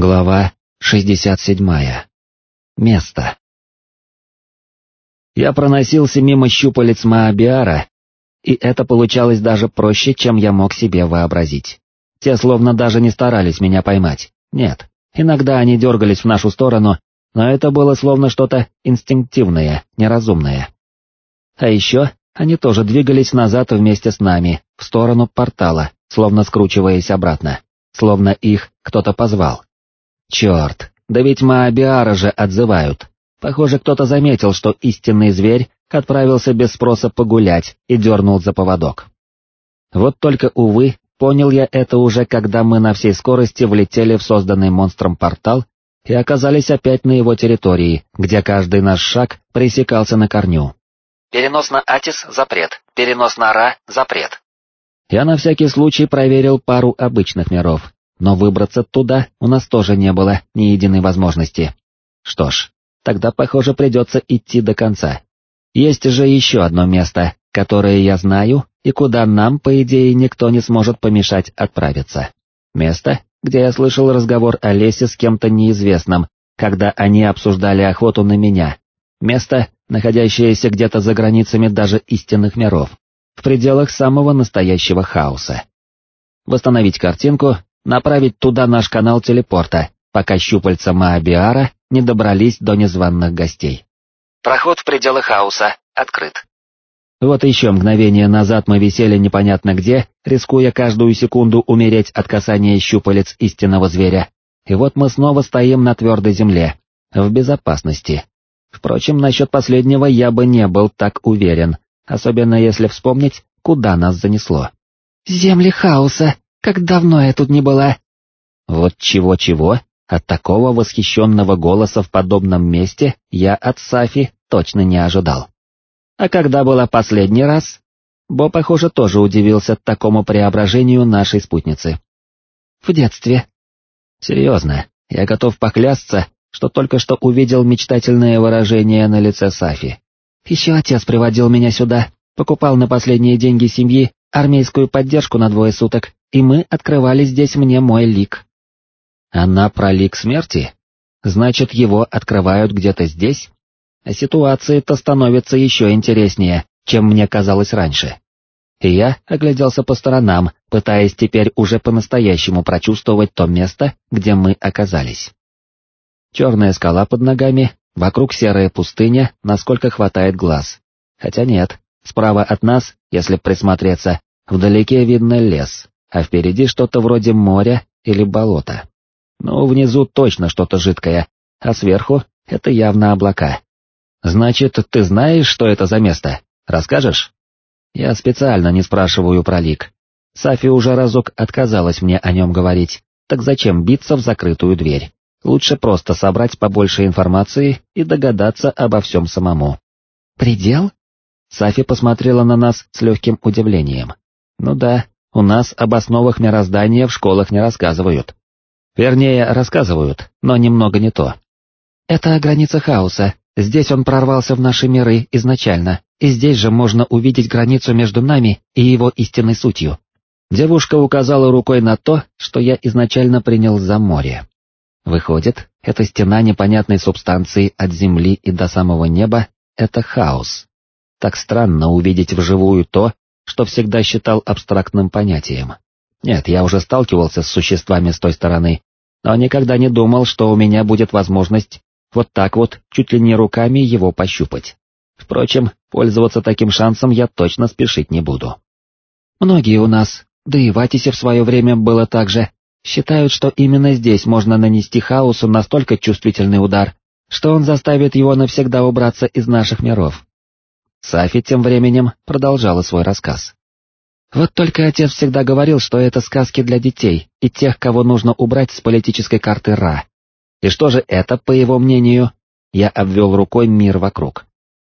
Глава 67. Место. Я проносился мимо щупалец Маабиара, и это получалось даже проще, чем я мог себе вообразить. Те словно даже не старались меня поймать. Нет, иногда они дергались в нашу сторону, но это было словно что-то инстинктивное, неразумное. А еще они тоже двигались назад вместе с нами, в сторону портала, словно скручиваясь обратно, словно их кто-то позвал. Черт, да ведь Маабиара же отзывают. Похоже, кто-то заметил, что истинный зверь отправился без спроса погулять и дернул за поводок. Вот только, увы, понял я это уже, когда мы на всей скорости влетели в созданный монстром портал и оказались опять на его территории, где каждый наш шаг пресекался на корню. Перенос на Атис — запрет, перенос на Ра — запрет. Я на всякий случай проверил пару обычных миров, но выбраться туда у нас тоже не было ни единой возможности. Что ж, тогда, похоже, придется идти до конца. Есть же еще одно место, которое я знаю, и куда нам, по идее, никто не сможет помешать отправиться. Место, где я слышал разговор о лесе с кем-то неизвестным, когда они обсуждали охоту на меня. Место, находящееся где-то за границами даже истинных миров, в пределах самого настоящего хаоса. Восстановить картинку направить туда наш канал телепорта, пока щупальца Маабиара не добрались до незваных гостей. Проход в пределы хаоса открыт. Вот еще мгновение назад мы висели непонятно где, рискуя каждую секунду умереть от касания щупалец истинного зверя. И вот мы снова стоим на твердой земле, в безопасности. Впрочем, насчет последнего я бы не был так уверен, особенно если вспомнить, куда нас занесло. «Земли хаоса!» Как давно я тут не была!» Вот чего-чего, от такого восхищенного голоса в подобном месте я от Сафи точно не ожидал. А когда была последний раз? Бо, похоже, тоже удивился такому преображению нашей спутницы. В детстве. Серьезно, я готов поклясться, что только что увидел мечтательное выражение на лице Сафи. Еще отец приводил меня сюда, покупал на последние деньги семьи армейскую поддержку на двое суток, и мы открывали здесь мне мой лик. Она про лик смерти? Значит, его открывают где-то здесь? А ситуация-то становится еще интереснее, чем мне казалось раньше. И я огляделся по сторонам, пытаясь теперь уже по-настоящему прочувствовать то место, где мы оказались. Черная скала под ногами, вокруг серая пустыня, насколько хватает глаз. Хотя нет, справа от нас, если присмотреться, вдалеке видно лес, а впереди что-то вроде моря или болота. Ну, внизу точно что-то жидкое, а сверху это явно облака. Значит, ты знаешь, что это за место? Расскажешь? Я специально не спрашиваю про лик. Сафи уже разок отказалась мне о нем говорить, так зачем биться в закрытую дверь? Лучше просто собрать побольше информации и догадаться обо всем самому. «Предел?» Сафи посмотрела на нас с легким удивлением. «Ну да, у нас об основах мироздания в школах не рассказывают. Вернее, рассказывают, но немного не то. Это граница хаоса, здесь он прорвался в наши миры изначально, и здесь же можно увидеть границу между нами и его истинной сутью. Девушка указала рукой на то, что я изначально принял за море. Выходит, эта стена непонятной субстанции от земли и до самого неба — это хаос. Так странно увидеть вживую то, что всегда считал абстрактным понятием. Нет, я уже сталкивался с существами с той стороны, но никогда не думал, что у меня будет возможность вот так вот, чуть ли не руками его пощупать. Впрочем, пользоваться таким шансом я точно спешить не буду. Многие у нас, да и в Атисе в свое время было так же, считают, что именно здесь можно нанести хаосу настолько чувствительный удар, что он заставит его навсегда убраться из наших миров. Сафи тем временем продолжала свой рассказ. Вот только отец всегда говорил, что это сказки для детей и тех, кого нужно убрать с политической карты Ра. И что же это, по его мнению? Я обвел рукой мир вокруг.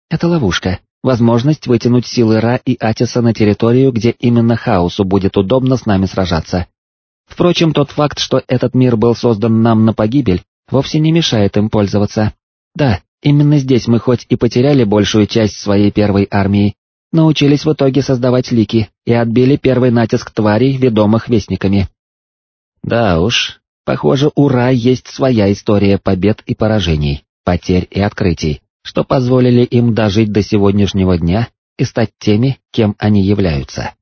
Это ловушка, возможность вытянуть силы Ра и Атиса на территорию, где именно хаосу будет удобно с нами сражаться. Впрочем, тот факт, что этот мир был создан нам на погибель, вовсе не мешает им пользоваться. Да, Именно здесь мы хоть и потеряли большую часть своей первой армии, научились в итоге создавать лики и отбили первый натиск тварей, ведомых вестниками. Да уж, Похоже, у Ра есть своя история побед и поражений, потерь и открытий, что позволили им дожить до сегодняшнего дня и стать теми, кем они являются.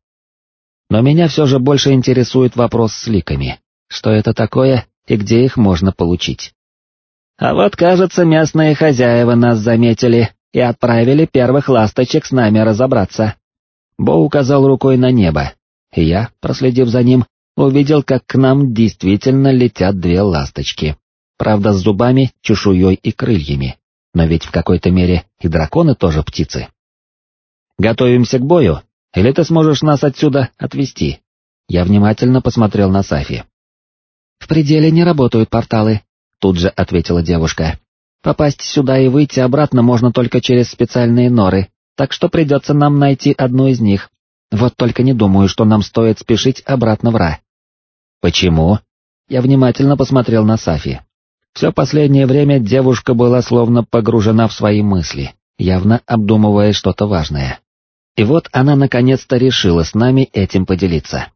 Но меня все же больше интересует вопрос с ликами. Что это такое и где их можно получить? А вот, кажется, местные хозяева нас заметили и отправили первых ласточек с нами разобраться. Бо указал рукой на небо, и я, проследив за ним, увидел, как к нам действительно летят две ласточки. Правда, с зубами, чешуей и крыльями. Но ведь в какой-то мере и драконы тоже птицы. Готовимся к бою, или ты сможешь нас отсюда отвезти? Я внимательно посмотрел на Сафи. «В пределе не работают порталы», — тут же ответила девушка. «Попасть сюда и выйти обратно можно только через специальные норы, так что придется нам найти одну из них. Вот только не думаю, что нам стоит спешить обратно в Ра». «Почему?» Я внимательно посмотрел на Сафи. Все последнее время девушка была словно погружена в свои мысли, явно обдумывая что-то важное. И вот она наконец-то решила с нами этим поделиться.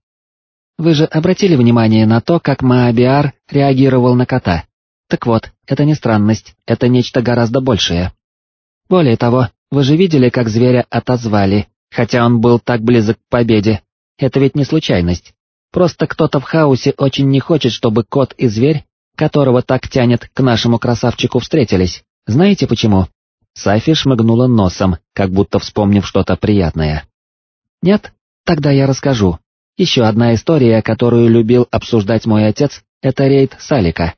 Вы же обратили внимание на то, как Маабиар реагировал на кота? Так вот, это не странность, это нечто гораздо большее. Более того, вы же видели, как зверя отозвали, хотя он был так близок к победе. Это ведь не случайность. Просто кто-то в хаосе очень не хочет, чтобы кот и зверь которого так тянет к нашему красавчику, встретились. Знаете почему?» Сафи шмыгнула носом, как будто вспомнив что-то приятное. «Нет? Тогда я расскажу. Еще одна история, которую любил обсуждать мой отец, это рейд Салика.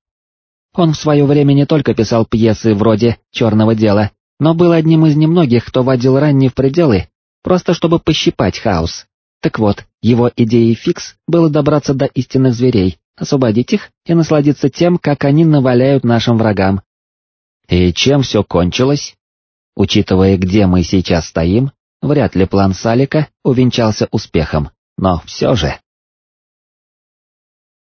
Он в свое время не только писал пьесы вроде «Черного дела», но был одним из немногих, кто водил ранни в пределы, просто чтобы пощипать хаос. Так вот, его идеей фикс было добраться до истинных зверей, освободить их и насладиться тем, как они наваляют нашим врагам. И чем все кончилось? Учитывая, где мы сейчас стоим, вряд ли план Салика увенчался успехом, но все же...